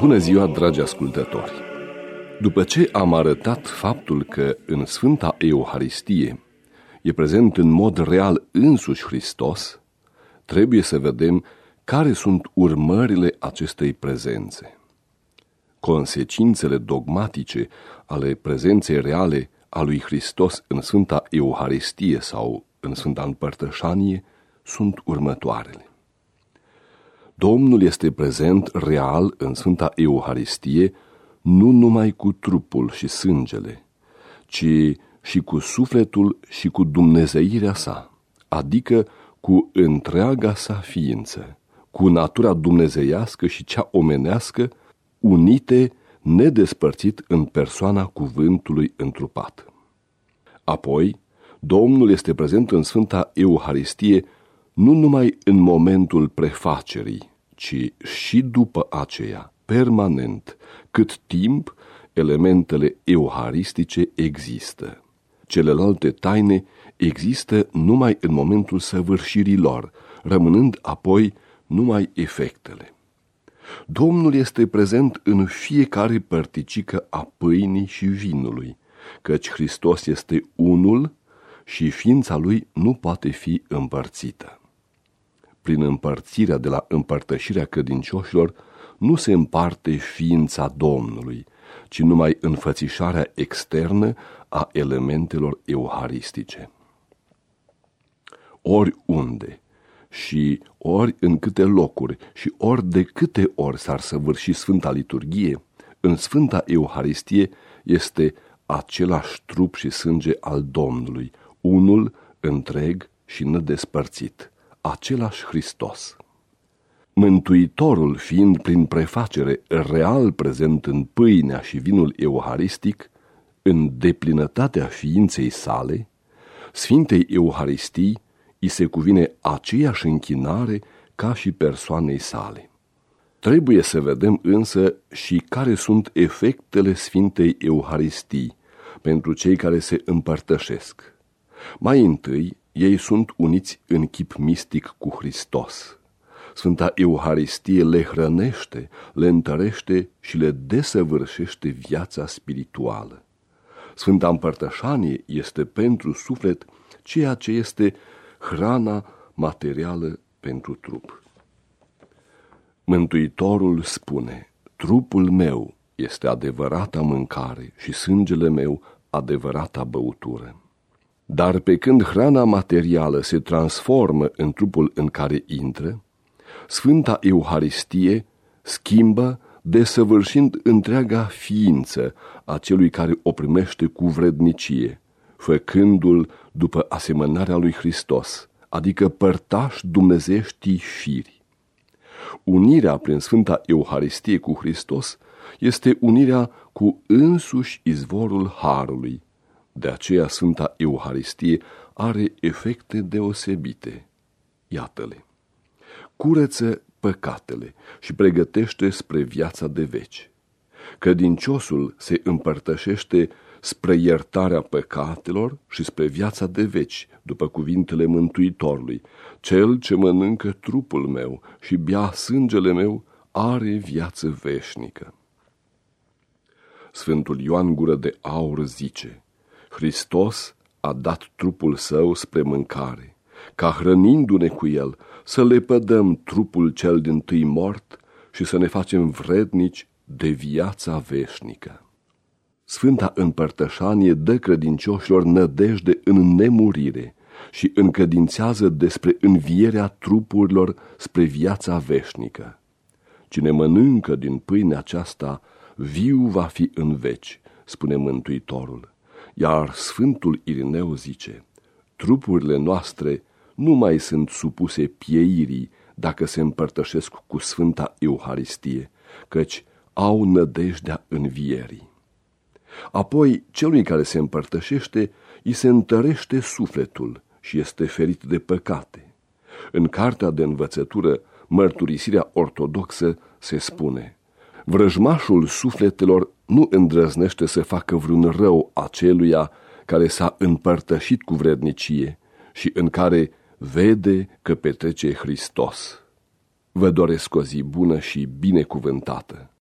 Bună ziua, dragi ascultători! După ce am arătat faptul că în Sfânta Euharistie e prezent în mod real însuși Hristos, trebuie să vedem care sunt urmările acestei prezențe. Consecințele dogmatice ale prezenței reale a lui Hristos în Sfânta Euharistie sau în Sfânta Împărtășanie sunt următoarele. Domnul este prezent real în Sfânta Euharistie nu numai cu trupul și sângele, ci și cu sufletul și cu dumnezeirea sa, adică cu întreaga sa ființă, cu natura dumnezeiască și cea omenească, unite nedespărțit în persoana cuvântului întrupat. Apoi, Domnul este prezent în Sfânta Euharistie nu numai în momentul prefacerii, ci și după aceea, permanent, cât timp elementele euharistice există. Celelalte taine există numai în momentul săvârșirii lor, rămânând apoi numai efectele. Domnul este prezent în fiecare părticică a pâinii și vinului, căci Hristos este unul și ființa lui nu poate fi împărțită. Prin împărțirea de la împărtășirea credincioșilor nu se împarte ființa Domnului, ci numai înfățișarea externă a elementelor euharistice. Oriunde și ori în câte locuri și ori de câte ori s-ar săvârși Sfânta Liturghie, în Sfânta Euharistie este același trup și sânge al Domnului, unul întreg și nedespărțit, același Hristos. Mântuitorul fiind prin prefacere real prezent în pâinea și vinul euharistic, în deplinătatea ființei sale, Sfintei Euharistii îi se cuvine aceeași închinare ca și persoanei sale. Trebuie să vedem însă și care sunt efectele Sfintei Euharistii pentru cei care se împărtășesc. Mai întâi, ei sunt uniți în chip mistic cu Hristos. Sfânta Euharistie le hrănește, le întărește și le desăvârșește viața spirituală. Sfânta Împărtășanie este pentru suflet ceea ce este hrana materială pentru trup. Mântuitorul spune, trupul meu este adevărata mâncare și sângele meu adevărata băutură. Dar pe când hrana materială se transformă în trupul în care intră, Sfânta Euharistie schimbă desăvârșind întreaga ființă a celui care o primește cu vrednicie, făcându-l după asemănarea lui Hristos, adică părtaș dumnezeștii firi. Unirea prin Sfânta Euharistie cu Hristos este unirea cu însuși izvorul Harului, de aceea Sfânta Euharistie are efecte deosebite. Iată-le. Curăță păcatele și pregătește spre viața de veci. Credinciosul se împărtășește spre iertarea păcatelor și spre viața de veci, după cuvintele Mântuitorului. Cel ce mănâncă trupul meu și bea sângele meu are viață veșnică. Sfântul Ioan Gură de Aur zice, Hristos a dat trupul său spre mâncare, ca hrănindu-ne cu el să le pădăm trupul cel din tâi mort și să ne facem vrednici de viața veșnică. Sfânta împărtășanie dă credincioșilor nădejde în nemurire și încădințează despre învierea trupurilor spre viața veșnică. Cine mănâncă din pâinea aceasta, viu va fi în veci, spune Mântuitorul. Iar Sfântul Irineu zice, trupurile noastre nu mai sunt supuse pieirii dacă se împărtășesc cu Sfânta Euharistie, căci au nădejdea învierii. Apoi, celui care se împărtășește, îi se întărește sufletul și este ferit de păcate. În cartea de învățătură, mărturisirea ortodoxă, se spune Vrăjmașul sufletelor nu îndrăznește să facă vreun rău aceluia care s-a împărtășit cu vrednicie și în care vede că petrece Hristos. Vă doresc o zi bună și binecuvântată.